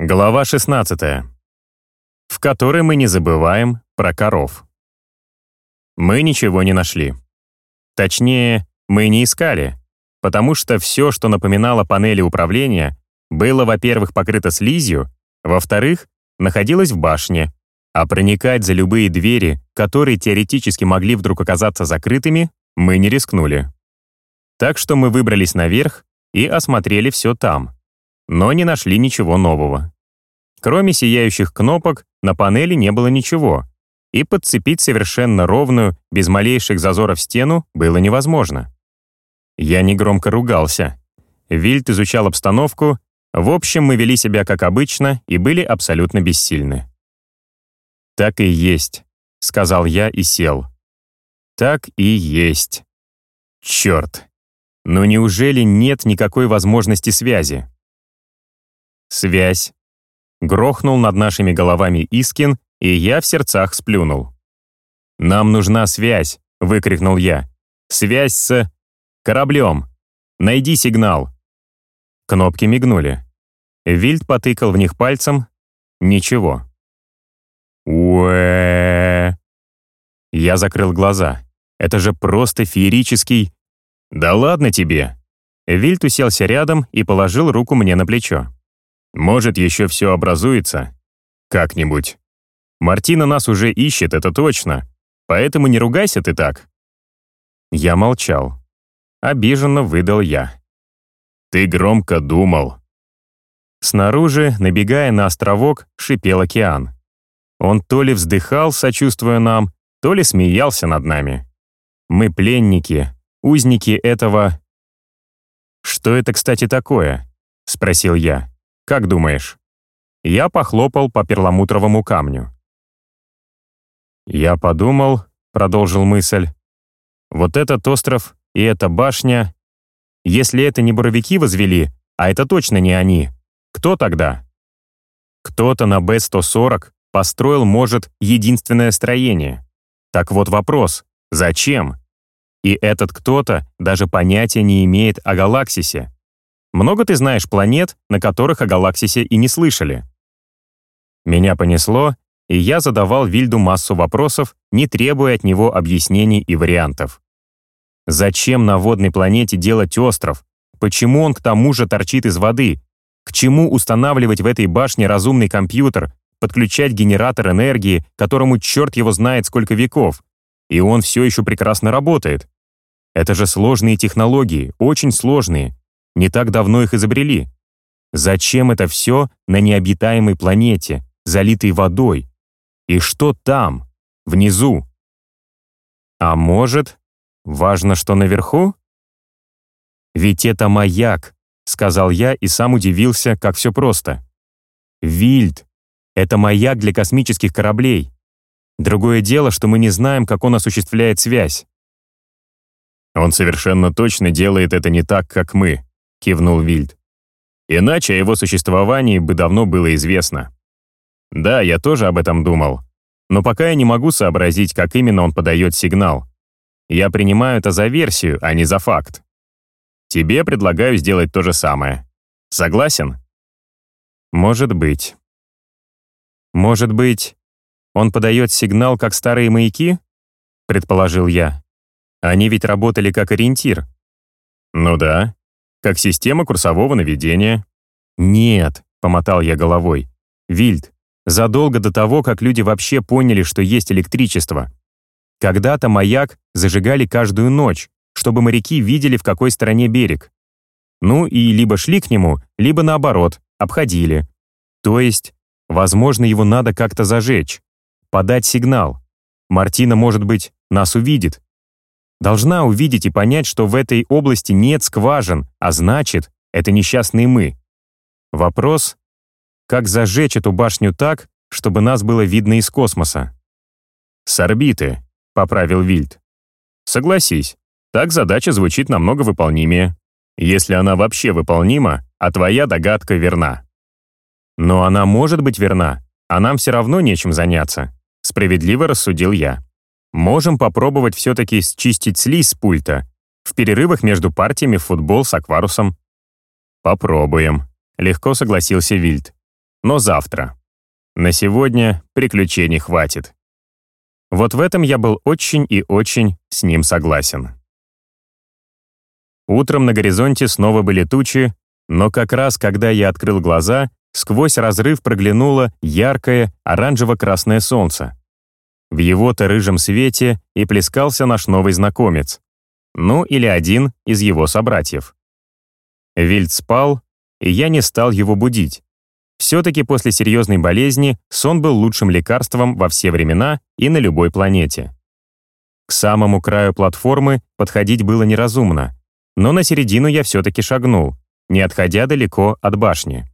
Глава 16, в которой мы не забываем про коров. Мы ничего не нашли. Точнее, мы не искали, потому что все, что напоминало панели управления, было, во-первых, покрыто слизью, во-вторых, находилось в башне, а проникать за любые двери, которые теоретически могли вдруг оказаться закрытыми, мы не рискнули. Так что мы выбрались наверх и осмотрели все там, но не нашли ничего нового. Кроме сияющих кнопок, на панели не было ничего, и подцепить совершенно ровную, без малейших зазоров стену было невозможно. Я негромко ругался. Вильд изучал обстановку, в общем, мы вели себя как обычно и были абсолютно бессильны. «Так и есть», — сказал я и сел. «Так и есть. Черт. Но неужели нет никакой возможности связи?» Связь. Грохнул над нашими головами Искин, и я в сердцах сплюнул. «Нам нужна связь!» — выкрикнул я. «Связь с... кораблем! Найди сигнал!» Кнопки мигнули. Вильд потыкал в них пальцем. Ничего. уэ Я закрыл глаза. Это же просто феерический... «Да ладно тебе!» Вильд уселся рядом и положил руку мне на плечо. Может, еще все образуется? Как-нибудь. Мартина нас уже ищет, это точно. Поэтому не ругайся ты так. Я молчал. Обиженно выдал я. Ты громко думал. Снаружи, набегая на островок, шипел океан. Он то ли вздыхал, сочувствуя нам, то ли смеялся над нами. Мы пленники, узники этого... «Что это, кстати, такое?» — спросил я. Как думаешь?» Я похлопал по перламутровому камню. «Я подумал», — продолжил мысль, «вот этот остров и эта башня, если это не буровики возвели, а это точно не они, кто тогда?» Кто-то на Б-140 построил, может, единственное строение. Так вот вопрос, зачем? И этот кто-то даже понятия не имеет о галаксисе. Много ты знаешь планет, на которых о галаксисе и не слышали? Меня понесло, и я задавал Вильду массу вопросов, не требуя от него объяснений и вариантов. Зачем на водной планете делать остров? Почему он к тому же торчит из воды? К чему устанавливать в этой башне разумный компьютер, подключать генератор энергии, которому черт его знает сколько веков? И он все еще прекрасно работает. Это же сложные технологии, очень сложные, не так давно их изобрели. Зачем это все на необитаемой планете, залитой водой? И что там, внизу? А может, важно, что наверху? Ведь это маяк, сказал я и сам удивился, как все просто. Вильд — это маяк для космических кораблей. Другое дело, что мы не знаем, как он осуществляет связь. Он совершенно точно делает это не так, как мы, — кивнул Вильд. «Иначе о его существовании бы давно было известно. Да, я тоже об этом думал, но пока я не могу сообразить, как именно он подает сигнал. Я принимаю это за версию, а не за факт. Тебе предлагаю сделать то же самое. Согласен?» «Может быть». «Может быть, он подает сигнал, как старые маяки?» — предположил я. «Они ведь работали как ориентир». «Ну да, как система курсового наведения. «Нет», — помотал я головой. «Вильд, задолго до того, как люди вообще поняли, что есть электричество. Когда-то маяк зажигали каждую ночь, чтобы моряки видели, в какой стороне берег. Ну и либо шли к нему, либо наоборот, обходили. То есть, возможно, его надо как-то зажечь, подать сигнал. Мартина, может быть, нас увидит, должна увидеть и понять, что в этой области нет скважин, а значит, это несчастные мы. Вопрос, как зажечь эту башню так, чтобы нас было видно из космоса? «С орбиты», — поправил Вильд. «Согласись, так задача звучит намного выполнимее. Если она вообще выполнима, а твоя догадка верна». «Но она может быть верна, а нам все равно нечем заняться», — справедливо рассудил я. Можем попробовать все-таки счистить слизь с пульта в перерывах между партиями в футбол с акварусом. Попробуем. Легко согласился Вильд. но завтра. На сегодня приключений хватит. Вот в этом я был очень и очень с ним согласен. Утром на горизонте снова были тучи, но как раз когда я открыл глаза, сквозь разрыв проглянуло яркое оранжево-красное солнце. В его-то рыжем свете и плескался наш новый знакомец. Ну или один из его собратьев. Вильд спал, и я не стал его будить. Все-таки после серьезной болезни сон был лучшим лекарством во все времена и на любой планете. К самому краю платформы подходить было неразумно, но на середину я все-таки шагнул, не отходя далеко от башни.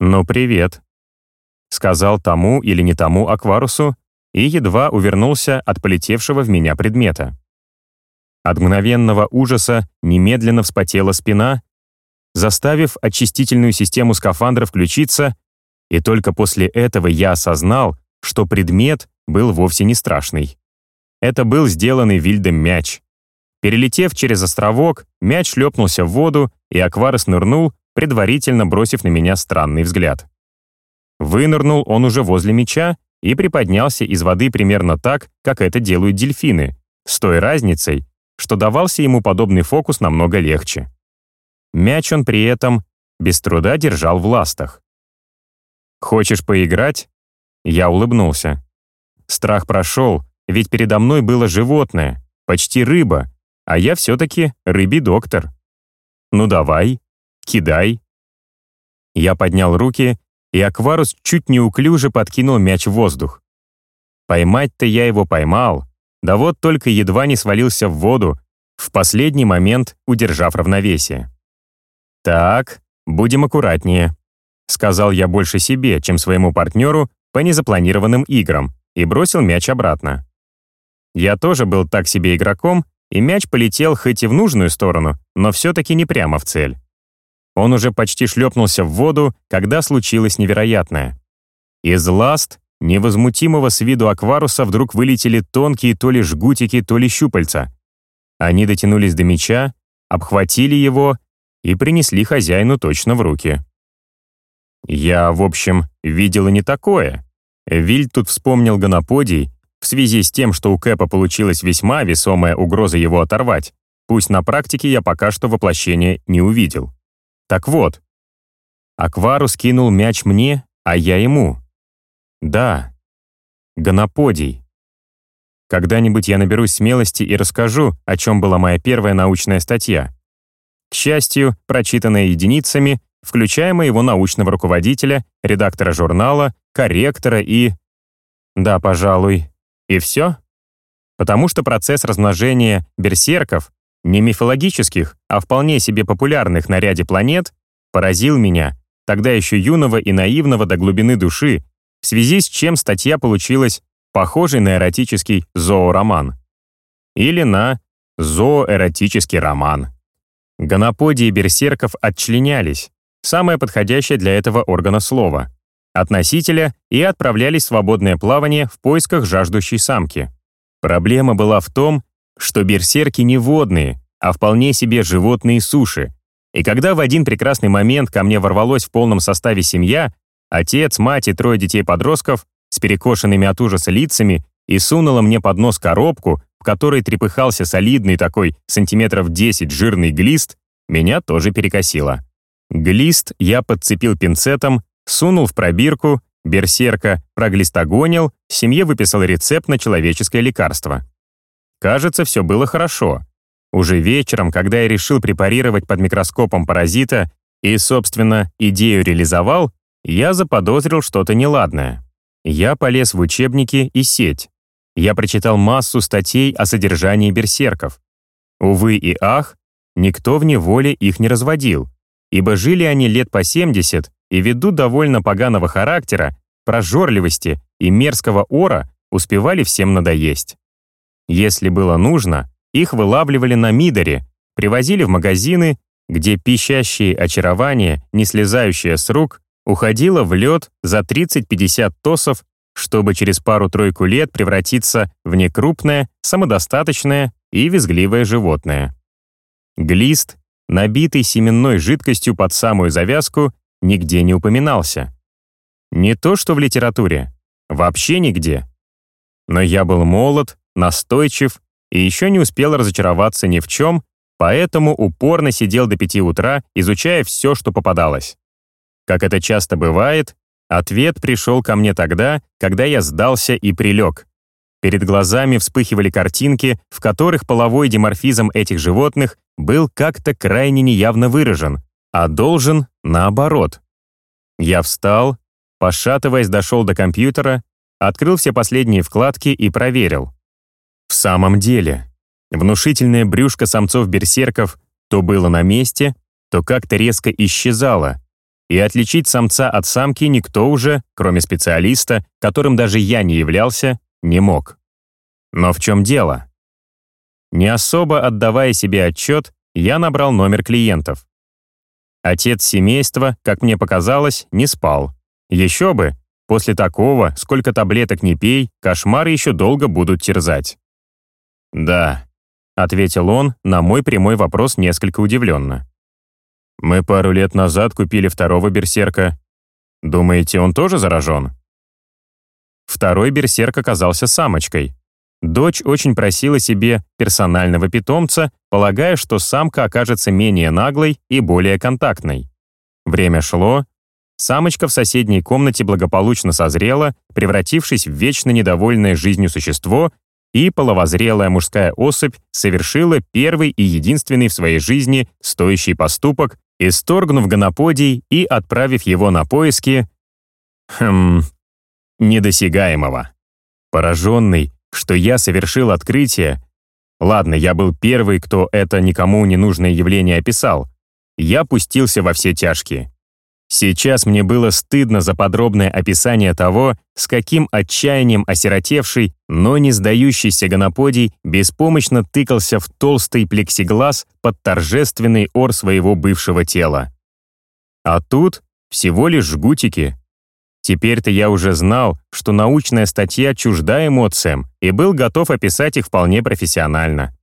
«Ну, привет», — сказал тому или не тому Акварусу и едва увернулся от полетевшего в меня предмета. От мгновенного ужаса немедленно вспотела спина, заставив очистительную систему скафандра включиться, и только после этого я осознал, что предмет был вовсе не страшный. Это был сделанный Вильдом мяч. Перелетев через островок, мяч шлепнулся в воду, и Акварес нырнул, предварительно бросив на меня странный взгляд. Вынырнул он уже возле мяча и приподнялся из воды примерно так, как это делают дельфины, с той разницей, что давался ему подобный фокус намного легче. Мяч он при этом без труда держал в ластах. «Хочешь поиграть?» Я улыбнулся. Страх прошел, ведь передо мной было животное, почти рыба, а я все-таки рыбий доктор. Ну давай, кидай. Я поднял руки, и Акварус чуть неуклюже подкинул мяч в воздух. Поймать-то я его поймал, да вот только едва не свалился в воду, в последний момент удержав равновесие. «Так, будем аккуратнее», — сказал я больше себе, чем своему партнеру по незапланированным играм, и бросил мяч обратно. Я тоже был так себе игроком, и мяч полетел хоть и в нужную сторону, но все-таки не прямо в цель. Он уже почти шлепнулся в воду, когда случилось невероятное. Из ласт невозмутимого с виду акваруса вдруг вылетели тонкие то ли жгутики, то ли щупальца. Они дотянулись до мяча, обхватили его и принесли хозяину точно в руки. Я, в общем, видел и не такое. Виль тут вспомнил гоноподий в связи с тем, что у Кэпа получилась весьма весомая угроза его оторвать, пусть на практике я пока что воплощения не увидел. Так вот, Акварус кинул мяч мне, а я ему. Да, гоноподий. Когда-нибудь я наберусь смелости и расскажу, о чем была моя первая научная статья. К счастью, прочитанная единицами, включая моего научного руководителя, редактора журнала, корректора и... Да, пожалуй. И все? Потому что процесс размножения берсерков, не мифологических, а вполне себе популярных на ряде планет, поразил меня, тогда еще юного и наивного до глубины души, в связи с чем статья получилась похожей на эротический зоороман. Или на зооэротический роман. Гоноподии берсерков отчленялись, самое подходящее для этого органа слова, от носителя и отправлялись в свободное плавание в поисках жаждущей самки. Проблема была в том, что берсерки не водные, а вполне себе животные суши. И когда в один прекрасный момент ко мне ворвалось в полном составе семья, отец, мать и трое детей-подростков с перекошенными от ужаса лицами и сунула мне под нос коробку, в которой трепыхался солидный такой сантиметров 10 жирный глист, меня тоже перекосило. Глист я подцепил пинцетом, сунул в пробирку, берсерка проглистогонил, семье выписал рецепт на человеческое лекарство. Кажется, все было хорошо. Уже вечером, когда я решил препарировать под микроскопом паразита и, собственно, идею реализовал, я заподозрил что-то неладное. Я полез в учебники и сеть. Я прочитал массу статей о содержании берсерков. Увы и ах, никто в неволе их не разводил, ибо жили они лет по 70 и ввиду довольно поганого характера, прожорливости и мерзкого ора успевали всем надоесть. Если было нужно, их вылавливали на Мидоре, привозили в магазины, где пищащие очарование, не слезающее с рук, уходило в лед за 30-50 тосов чтобы через пару-тройку лет превратиться в некрупное, самодостаточное и визгливое животное. Глист, набитый семенной жидкостью под самую завязку, нигде не упоминался, Не то, что в литературе. Вообще нигде. Но я был молод, настойчив и еще не успел разочароваться ни в чем, поэтому упорно сидел до пяти утра, изучая все, что попадалось. Как это часто бывает, ответ пришел ко мне тогда, когда я сдался и прилег. Перед глазами вспыхивали картинки, в которых половой диморфизм этих животных был как-то крайне неявно выражен, а должен наоборот. Я встал, пошатываясь, дошел до компьютера, открыл все последние вкладки и проверил. В самом деле, внушительное брюшко самцов-берсерков то было на месте, то как-то резко исчезало, и отличить самца от самки никто уже, кроме специалиста, которым даже я не являлся, не мог. Но в чем дело? Не особо отдавая себе отчет, я набрал номер клиентов. Отец семейства, как мне показалось, не спал. Еще бы, после такого, сколько таблеток не пей, кошмары еще долго будут терзать. «Да», — ответил он на мой прямой вопрос несколько удивленно. «Мы пару лет назад купили второго берсерка. Думаете, он тоже заражен?» Второй берсерк оказался самочкой. Дочь очень просила себе персонального питомца, полагая, что самка окажется менее наглой и более контактной. Время шло, самочка в соседней комнате благополучно созрела, превратившись в вечно недовольное жизнью существо, и половозрелая мужская особь совершила первый и единственный в своей жизни стоящий поступок, исторгнув гоноподий и отправив его на поиски... Хм недосягаемого. Пораженный, что я совершил открытие, ладно, я был первый, кто это никому не нужное явление описал, я пустился во все тяжкие. Сейчас мне было стыдно за подробное описание того, с каким отчаянием осиротевший, но не сдающийся гоноподий беспомощно тыкался в толстый плексиглаз под торжественный ор своего бывшего тела. А тут всего лишь жгутики, Теперь-то я уже знал, что научная статья чужда эмоциям и был готов описать их вполне профессионально.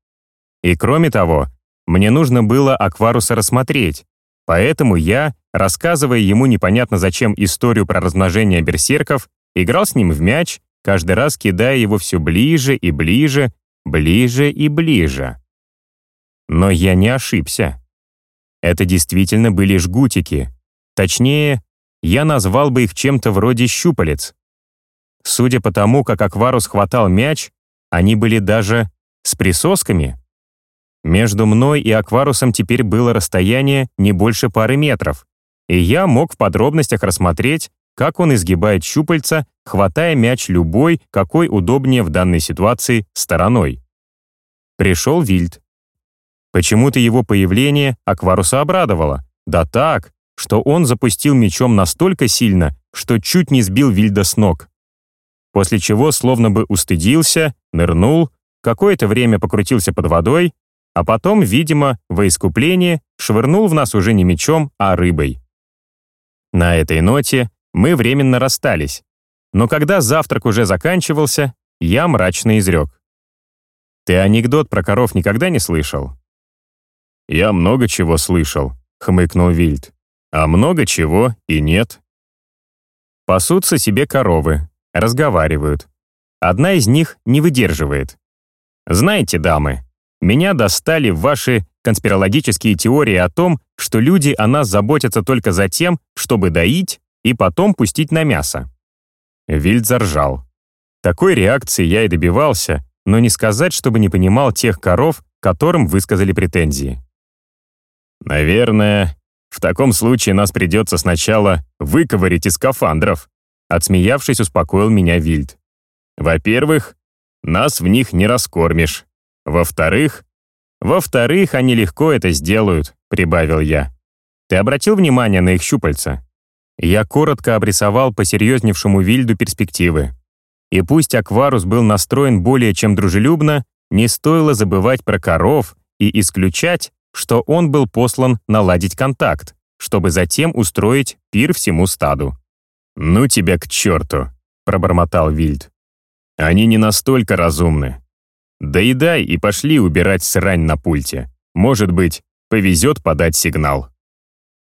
И кроме того, мне нужно было Акваруса рассмотреть, поэтому я, рассказывая ему непонятно зачем историю про размножение берсерков, играл с ним в мяч, каждый раз кидая его все ближе и ближе, ближе и ближе. Но я не ошибся. Это действительно были жгутики. Точнее, я назвал бы их чем-то вроде щупалец. Судя по тому, как Акварус хватал мяч, они были даже с присосками. Между мной и Акварусом теперь было расстояние не больше пары метров, и я мог в подробностях рассмотреть, как он изгибает щупальца, хватая мяч любой, какой удобнее в данной ситуации, стороной. Пришел Вильд. Почему-то его появление Акваруса обрадовало. Да так, что он запустил мечом настолько сильно, что чуть не сбил Вильда с ног. После чего словно бы устыдился, нырнул, какое-то время покрутился под водой, а потом, видимо, во искупление швырнул в нас уже не мечом, а рыбой. На этой ноте мы временно расстались, но когда завтрак уже заканчивался, я мрачно изрек. «Ты анекдот про коров никогда не слышал?» «Я много чего слышал», — хмыкнул Вильд а много чего и нет. Пасутся себе коровы, разговаривают. Одна из них не выдерживает. Знаете, дамы, меня достали ваши конспирологические теории о том, что люди о нас заботятся только за тем, чтобы доить и потом пустить на мясо. Вильд заржал. Такой реакции я и добивался, но не сказать, чтобы не понимал тех коров, которым высказали претензии. Наверное, в таком случае нас придется сначала выковырить из скафандров. Отсмеявшись, успокоил меня Вильд. Во-первых, нас в них не раскормишь. Во-вторых, во-вторых, они легко это сделают, прибавил я. Ты обратил внимание на их щупальца? Я коротко обрисовал посерьезневшему Вильду перспективы. И пусть Акварус был настроен более чем дружелюбно, не стоило забывать про коров и исключать, что он был послан наладить контакт, чтобы затем устроить пир всему стаду. «Ну тебя к черту!» — пробормотал Вильд. «Они не настолько разумны. Доедай и пошли убирать срань на пульте. Может быть, повезет подать сигнал».